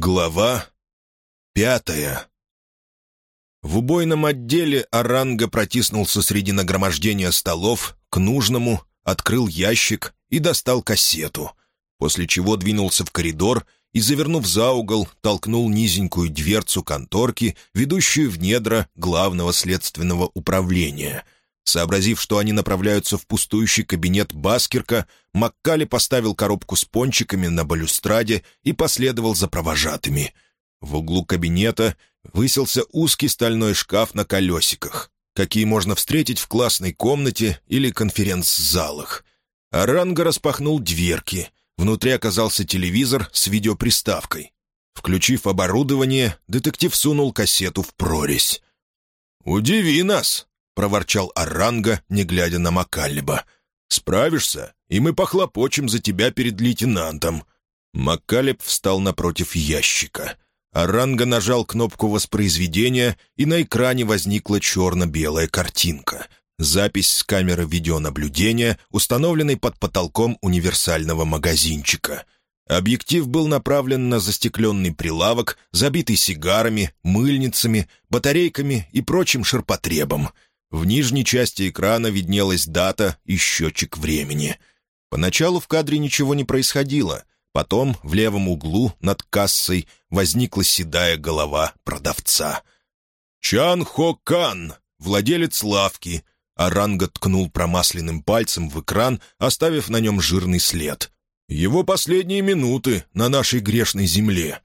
Глава пятая. В убойном отделе Оранга протиснулся среди нагромождения столов к нужному, открыл ящик и достал кассету, после чего двинулся в коридор и, завернув за угол, толкнул низенькую дверцу конторки, ведущую в недра главного следственного управления — Сообразив, что они направляются в пустующий кабинет Баскерка, Маккали поставил коробку с пончиками на балюстраде и последовал за провожатыми. В углу кабинета высился узкий стальной шкаф на колесиках, какие можно встретить в классной комнате или конференц-залах. Аранга распахнул дверки. Внутри оказался телевизор с видеоприставкой. Включив оборудование, детектив сунул кассету в прорезь. «Удиви нас!» Проворчал Аранга, не глядя на Маккалеба. «Справишься, и мы похлопочем за тебя перед лейтенантом». Маккалеб встал напротив ящика. Аранга нажал кнопку воспроизведения, и на экране возникла черно-белая картинка. Запись с камеры видеонаблюдения, установленной под потолком универсального магазинчика. Объектив был направлен на застекленный прилавок, забитый сигарами, мыльницами, батарейками и прочим ширпотребом — в нижней части экрана виднелась дата и счетчик времени. Поначалу в кадре ничего не происходило. Потом в левом углу над кассой возникла седая голова продавца. «Чан Хо Кан, владелец лавки», Аранга ткнул промасленным пальцем в экран, оставив на нем жирный след. «Его последние минуты на нашей грешной земле.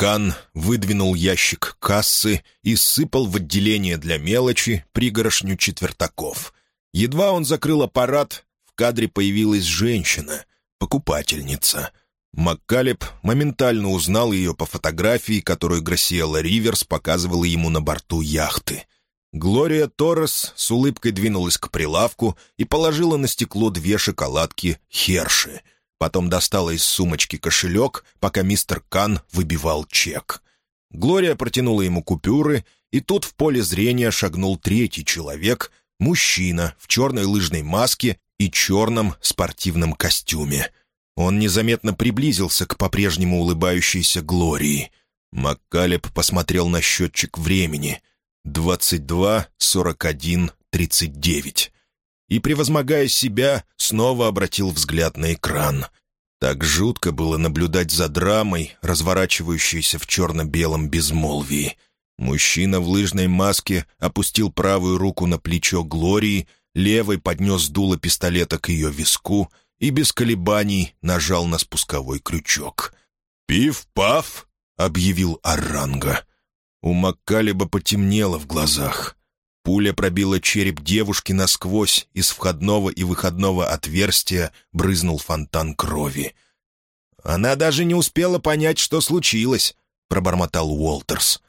Кан выдвинул ящик кассы и сыпал в отделение для мелочи пригорошню четвертаков. Едва он закрыл аппарат, в кадре появилась женщина, покупательница. Маккалеб моментально узнал ее по фотографии, которую Грасиэла Риверс показывала ему на борту яхты. Глория Торрес с улыбкой двинулась к прилавку и положила на стекло две шоколадки «Херши», Потом достала из сумочки кошелек, пока мистер Кан выбивал чек. Глория протянула ему купюры, и тут в поле зрения шагнул третий человек, мужчина в черной лыжной маске и черном спортивном костюме. Он незаметно приблизился к по-прежнему улыбающейся Глории. Маккалеб посмотрел на счетчик времени. «22.41.39» и, превозмогая себя, снова обратил взгляд на экран. Так жутко было наблюдать за драмой, разворачивающейся в черно-белом безмолвии. Мужчина в лыжной маске опустил правую руку на плечо Глории, левой поднес дуло пистолета к ее виску и без колебаний нажал на спусковой крючок. «Пиф-паф!» — объявил Аранга. У Маккалеба потемнело в глазах. Пуля пробила череп девушки насквозь, из входного и выходного отверстия брызнул фонтан крови. «Она даже не успела понять, что случилось», — пробормотал Уолтерс.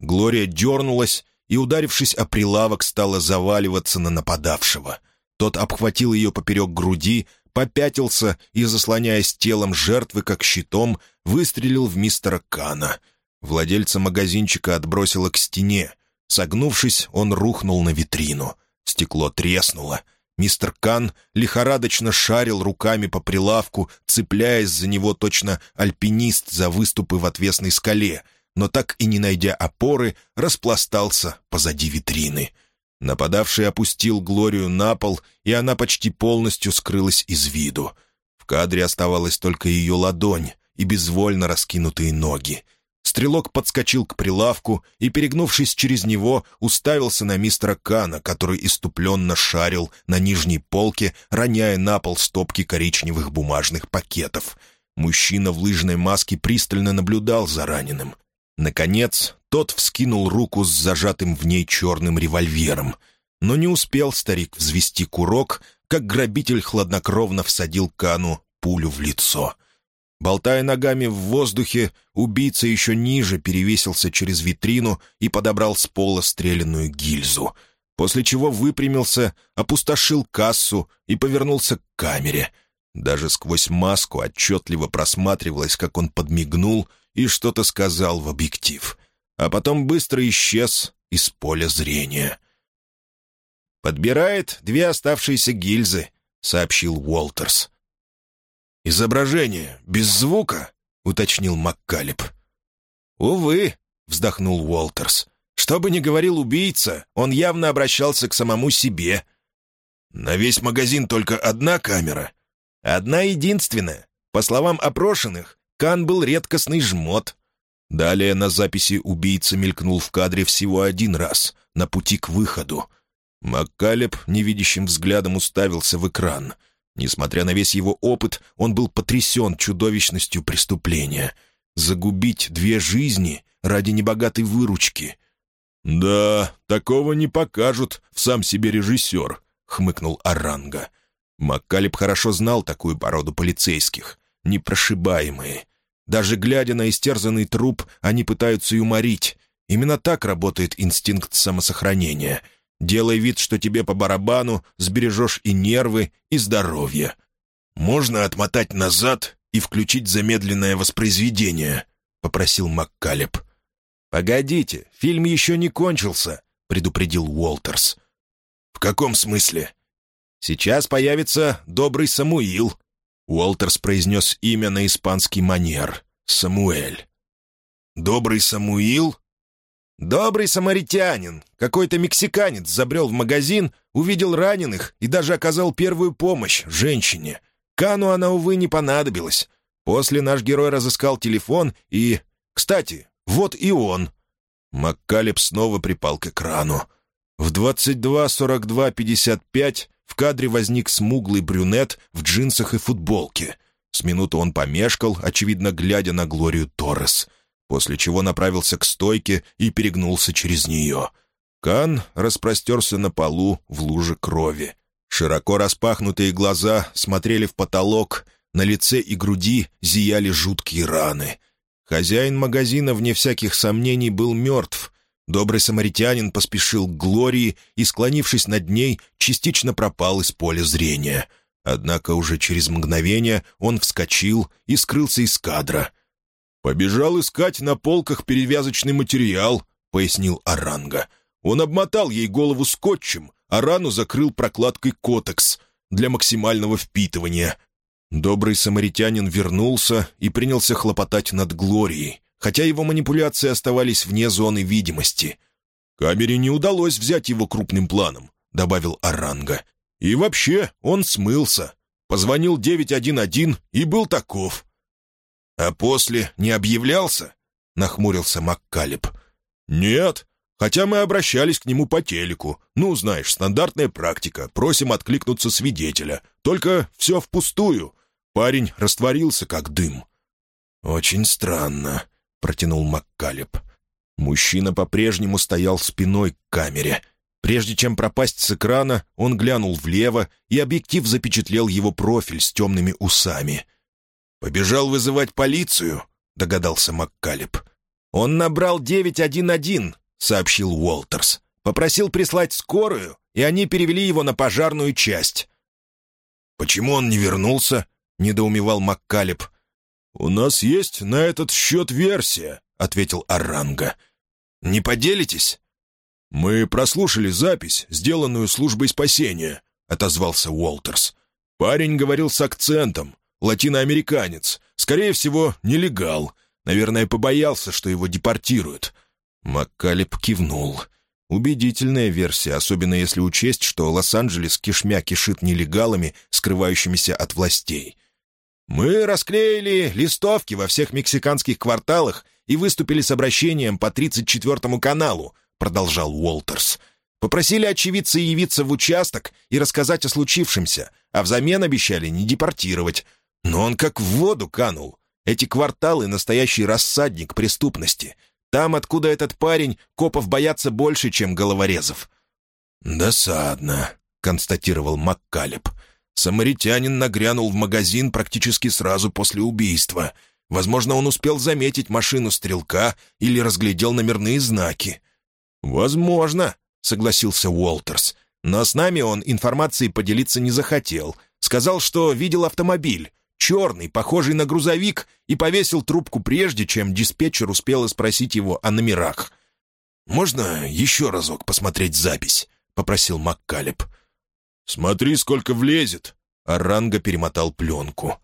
Глория дернулась и, ударившись о прилавок, стала заваливаться на нападавшего. Тот обхватил ее поперек груди, попятился и, заслоняясь телом жертвы как щитом, выстрелил в мистера Кана. Владельца магазинчика отбросило к стене. Согнувшись, он рухнул на витрину. Стекло треснуло. Мистер Кан лихорадочно шарил руками по прилавку, цепляясь за него точно альпинист за выступы в отвесной скале, но так и не найдя опоры, распластался позади витрины. Нападавший опустил Глорию на пол, и она почти полностью скрылась из виду. В кадре оставалась только ее ладонь и безвольно раскинутые ноги — Стрелок подскочил к прилавку и, перегнувшись через него, уставился на мистера Кана, который иступленно шарил на нижней полке, роняя на пол стопки коричневых бумажных пакетов. Мужчина в лыжной маске пристально наблюдал за раненым. Наконец, тот вскинул руку с зажатым в ней черным револьвером. Но не успел старик взвести курок, как грабитель хладнокровно всадил Кану пулю в лицо — Болтая ногами в воздухе, убийца еще ниже перевесился через витрину и подобрал с пола стрелянную гильзу, после чего выпрямился, опустошил кассу и повернулся к камере. Даже сквозь маску отчетливо просматривалось, как он подмигнул и что-то сказал в объектив, а потом быстро исчез из поля зрения. «Подбирает две оставшиеся гильзы», — сообщил Уолтерс. «Изображение без звука?» — уточнил Маккалеб. «Увы», — вздохнул Уолтерс. «Что бы ни говорил убийца, он явно обращался к самому себе». «На весь магазин только одна камера?» «Одна единственная. По словам опрошенных, Кан был редкостный жмот». Далее на записи убийца мелькнул в кадре всего один раз, на пути к выходу. Маккалеб невидящим взглядом уставился в экран. Несмотря на весь его опыт, он был потрясен чудовищностью преступления. Загубить две жизни ради небогатой выручки. «Да, такого не покажут в сам себе режиссер», — хмыкнул Аранга. Маккалеб хорошо знал такую породу полицейских. Непрошибаемые. Даже глядя на истерзанный труп, они пытаются юморить. Именно так работает инстинкт самосохранения. Делай вид, что тебе по барабану, сбережешь и нервы, и здоровье. «Можно отмотать назад и включить замедленное воспроизведение», — попросил Маккалеб. «Погодите, фильм еще не кончился», — предупредил Уолтерс. «В каком смысле?» «Сейчас появится добрый Самуил», Уолтерс произнес имя на испанский манер. Самуэль. «Добрый Самуил?» «Добрый самаритянин. Какой-то мексиканец забрел в магазин, увидел раненых и даже оказал первую помощь женщине. Кану она, увы, не понадобилась. После наш герой разыскал телефон и... Кстати, вот и он». Маккалеб снова припал к экрану. В 22.42.55 в кадре возник смуглый брюнет в джинсах и футболке. С минуту он помешкал, очевидно, глядя на Глорию Торрес, после чего направился к стойке и перегнулся через нее. Кан распростерся на полу в луже крови. Широко распахнутые глаза смотрели в потолок, на лице и груди зияли жуткие раны. Хозяин магазина, вне всяких сомнений, был мертв — Добрый самаритянин поспешил к Глории и, склонившись над ней, частично пропал из поля зрения. Однако уже через мгновение он вскочил и скрылся из кадра. «Побежал искать на полках перевязочный материал», — пояснил Аранга. «Он обмотал ей голову скотчем, а рану закрыл прокладкой «Котекс» для максимального впитывания». Добрый самаритянин вернулся и принялся хлопотать над Глорией хотя его манипуляции оставались вне зоны видимости. «Камере не удалось взять его крупным планом», — добавил Аранга. «И вообще он смылся. Позвонил 911 и был таков». «А после не объявлялся?» — нахмурился Маккалеб. «Нет, хотя мы обращались к нему по телеку. Ну, знаешь, стандартная практика, просим откликнуться свидетеля. Только все впустую. Парень растворился, как дым». «Очень странно», — протянул Маккалеб. Мужчина по-прежнему стоял спиной к камере. Прежде чем пропасть с экрана, он глянул влево, и объектив запечатлел его профиль с темными усами. «Побежал вызывать полицию?» — догадался Маккалеб. «Он набрал 911», — сообщил Уолтерс. «Попросил прислать скорую, и они перевели его на пожарную часть». «Почему он не вернулся?» — недоумевал Маккалеб. «У нас есть на этот счет версия», — ответил Аранга. «Не поделитесь?» «Мы прослушали запись, сделанную службой спасения», — отозвался Уолтерс. «Парень говорил с акцентом. Латиноамериканец. Скорее всего, нелегал. Наверное, побоялся, что его депортируют». Маккалеб кивнул. Убедительная версия, особенно если учесть, что Лос-Анджелес кишмя кишит нелегалами, скрывающимися от властей. Мы расклеили листовки во всех мексиканских кварталах и выступили с обращением по 34-му каналу», — продолжал Уолтерс. «Попросили очевидца явиться в участок и рассказать о случившемся, а взамен обещали не депортировать. Но он как в воду канул. Эти кварталы — настоящий рассадник преступности. Там, откуда этот парень, копов боятся больше, чем головорезов». «Досадно», — констатировал Маккалеб. Самаритянин нагрянул в магазин практически сразу после убийства. Возможно, он успел заметить машину стрелка или разглядел номерные знаки. «Возможно», — согласился Уолтерс. «Но с нами он информацией поделиться не захотел. Сказал, что видел автомобиль, черный, похожий на грузовик, и повесил трубку прежде, чем диспетчер успел спросить его о номерах». «Можно еще разок посмотреть запись?» — попросил Маккалеб. «Смотри, сколько влезет!» Аранга перемотал пленку.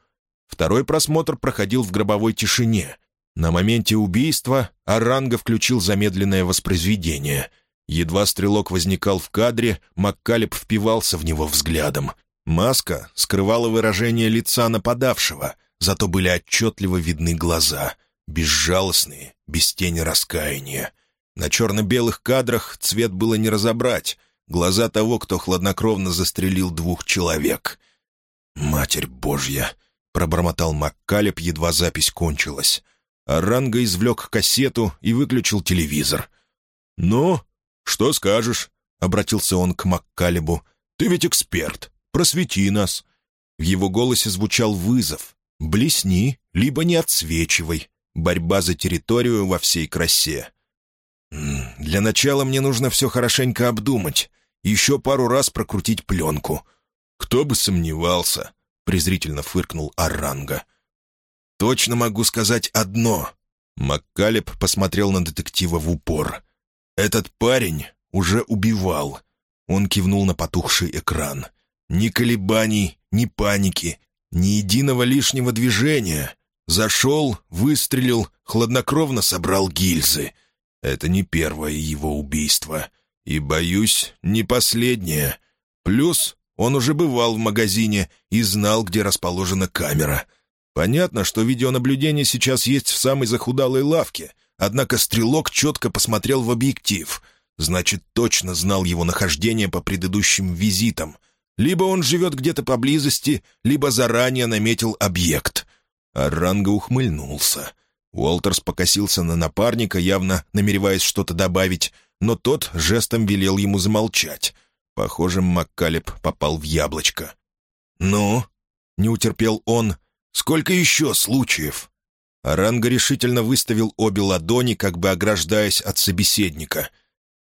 Второй просмотр проходил в гробовой тишине. На моменте убийства Аранга включил замедленное воспроизведение. Едва стрелок возникал в кадре, Маккалеб впивался в него взглядом. Маска скрывала выражение лица нападавшего, зато были отчетливо видны глаза, безжалостные, без тени раскаяния. На черно-белых кадрах цвет было не разобрать. Глаза того, кто хладнокровно застрелил двух человек. «Матерь Божья!» — пробормотал Маккалеб, едва запись кончилась. Аранга извлек кассету и выключил телевизор. «Ну, что скажешь?» — обратился он к Маккалебу. «Ты ведь эксперт. Просвети нас». В его голосе звучал вызов. «Блесни, либо не отсвечивай. Борьба за территорию во всей красе». «Для начала мне нужно все хорошенько обдумать. Еще пару раз прокрутить пленку». «Кто бы сомневался», — презрительно фыркнул Аранга. «Точно могу сказать одно». Маккалеб посмотрел на детектива в упор. «Этот парень уже убивал». Он кивнул на потухший экран. «Ни колебаний, ни паники, ни единого лишнего движения. Зашел, выстрелил, хладнокровно собрал гильзы. Это не первое его убийство. И, боюсь, не последнее. Плюс он уже бывал в магазине и знал, где расположена камера. Понятно, что видеонаблюдение сейчас есть в самой захудалой лавке, однако стрелок четко посмотрел в объектив. Значит, точно знал его нахождение по предыдущим визитам. Либо он живет где-то поблизости, либо заранее наметил объект. Аранга ухмыльнулся — Уолтерс покосился на напарника, явно намереваясь что-то добавить, но тот жестом велел ему замолчать. Похоже, Маккалеб попал в яблочко. «Ну?» — не утерпел он. «Сколько еще случаев?» Аранга решительно выставил обе ладони, как бы ограждаясь от собеседника.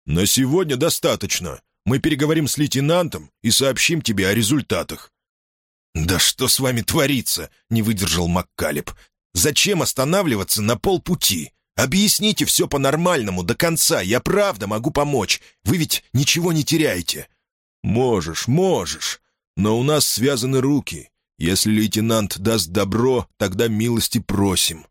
«На сегодня достаточно. Мы переговорим с лейтенантом и сообщим тебе о результатах». «Да что с вами творится?» — не выдержал Маккалеб. Зачем останавливаться на полпути? Объясните все по-нормальному, до конца. Я правда могу помочь. Вы ведь ничего не теряете». «Можешь, можешь. Но у нас связаны руки. Если лейтенант даст добро, тогда милости просим».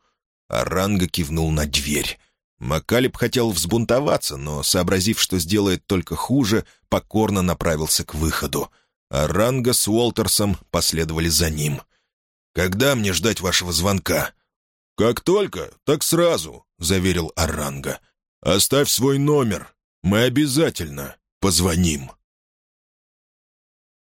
Аранга кивнул на дверь. Макалеб хотел взбунтоваться, но, сообразив, что сделает только хуже, покорно направился к выходу. Аранга с Уолтерсом последовали за ним — «Когда мне ждать вашего звонка?» «Как только, так сразу», — заверил Аранга. «Оставь свой номер. Мы обязательно позвоним».